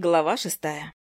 Глава шестая.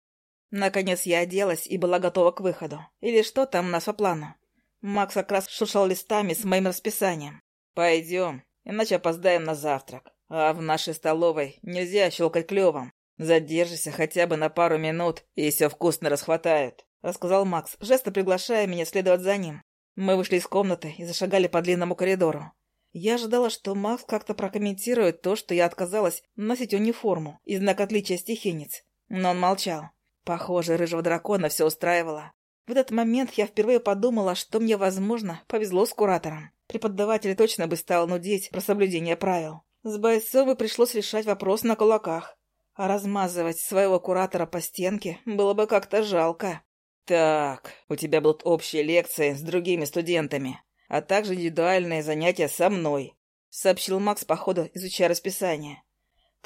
Наконец я оделась и была готова к выходу. Или что там у нас по плану? Макс как раз шуршал листами с моим расписанием. «Пойдем, иначе опоздаем на завтрак. А в нашей столовой нельзя щелкать клювом. Задержишься хотя бы на пару минут, и все вкусно расхватают», — рассказал Макс, жестом приглашая меня следовать за ним. Мы вышли из комнаты и зашагали по длинному коридору. Я ожидала, что Макс как-то прокомментирует то, что я отказалась носить униформу и знак отличия стихийниц. Но он молчал. Похоже, рыжего дракона все устраивало. В этот момент я впервые подумала, что мне, возможно, повезло с куратором. Преподаватель точно бы стал нудеть про соблюдение правил. С бы пришлось решать вопрос на кулаках. А размазывать своего куратора по стенке было бы как-то жалко. «Так, у тебя будут общие лекции с другими студентами а также индивидуальные занятия со мной», — сообщил Макс по ходу, изучая расписание.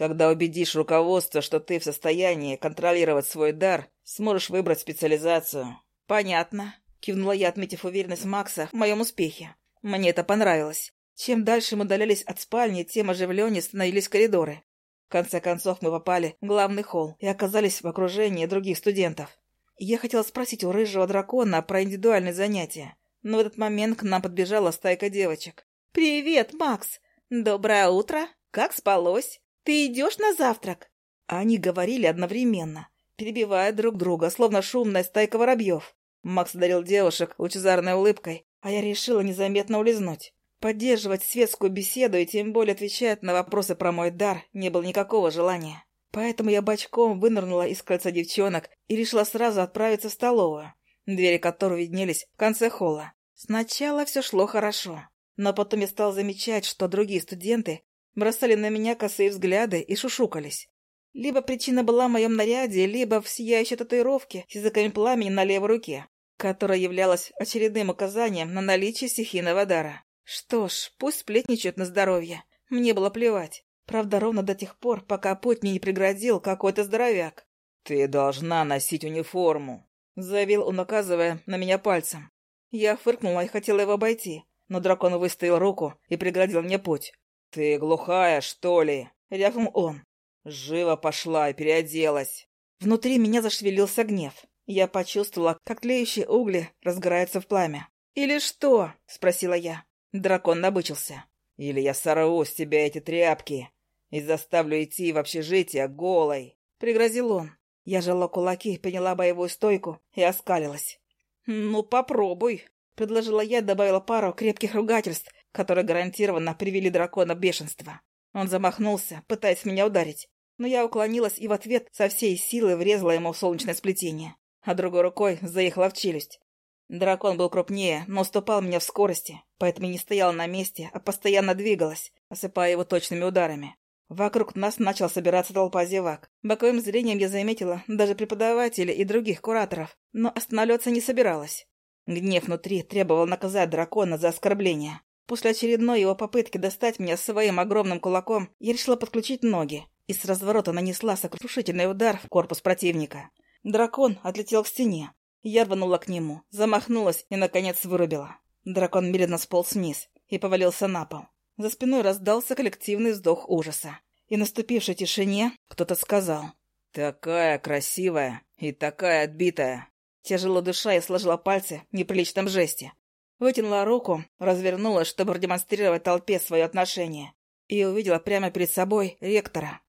«Когда убедишь руководство, что ты в состоянии контролировать свой дар, сможешь выбрать специализацию». «Понятно», — кивнула я, отметив уверенность Макса в моем успехе. «Мне это понравилось. Чем дальше мы удалялись от спальни, тем оживленнее становились коридоры. В конце концов мы попали в главный холл и оказались в окружении других студентов. Я хотела спросить у рыжего дракона про индивидуальные занятия, но в этот момент к нам подбежала стайка девочек. «Привет, Макс! Доброе утро! Как спалось? Ты идешь на завтрак?» Они говорили одновременно, перебивая друг друга, словно шумная стайка воробьев. Макс дарил девушек лучезарной улыбкой, а я решила незаметно улизнуть. Поддерживать светскую беседу и тем более отвечать на вопросы про мой дар не было никакого желания. Поэтому я бочком вынырнула из кольца девчонок и решила сразу отправиться в столовую двери которой виднелись в конце холла. Сначала все шло хорошо, но потом я стал замечать, что другие студенты бросали на меня косые взгляды и шушукались. Либо причина была в моем наряде, либо в сияющей татуировке с языками пламени на левой руке, которая являлась очередным указанием на наличие стихийного дара. Что ж, пусть сплетничают на здоровье. Мне было плевать. Правда, ровно до тех пор, пока путь мне не преградил какой-то здоровяк. «Ты должна носить униформу», — заявил он, указывая на меня пальцем. Я фыркнула и хотела его обойти, но дракон выставил руку и преградил мне путь. «Ты глухая, что ли?» — рявкнул он. «Живо пошла и переоделась». Внутри меня зашевелился гнев. Я почувствовала, как тлеющие угли разгораются в пламя. «Или что?» — спросила я. Дракон набычился. «Или я сорву с тебя эти тряпки и заставлю идти в общежитие голой», — пригрозил он. Я жала кулаки, приняла боевую стойку и оскалилась. «Ну, попробуй», — предложила я добавила пару крепких ругательств, которые гарантированно привели дракона в бешенство. Он замахнулся, пытаясь меня ударить, но я уклонилась и в ответ со всей силы врезала ему в солнечное сплетение, а другой рукой заехала в челюсть. Дракон был крупнее, но уступал меня в скорости, поэтому не стояла на месте, а постоянно двигалась, осыпая его точными ударами. Вокруг нас начал собираться толпа зевак. Боковым зрением я заметила даже преподавателей и других кураторов, но останавливаться не собиралась. Гнев внутри требовал наказать дракона за оскорбление. После очередной его попытки достать меня своим огромным кулаком, я решила подключить ноги и с разворота нанесла сокрушительный удар в корпус противника. Дракон отлетел к стене. Я рванула к нему, замахнулась и, наконец, вырубила. Дракон медленно сполз вниз и повалился на пол. За спиной раздался коллективный вздох ужаса. И наступившей тишине кто-то сказал. «Такая красивая и такая отбитая». Тяжело дыша, я сложила пальцы в неприличном жесте. Вытянула руку, развернулась, чтобы продемонстрировать толпе свое отношение. И увидела прямо перед собой ректора.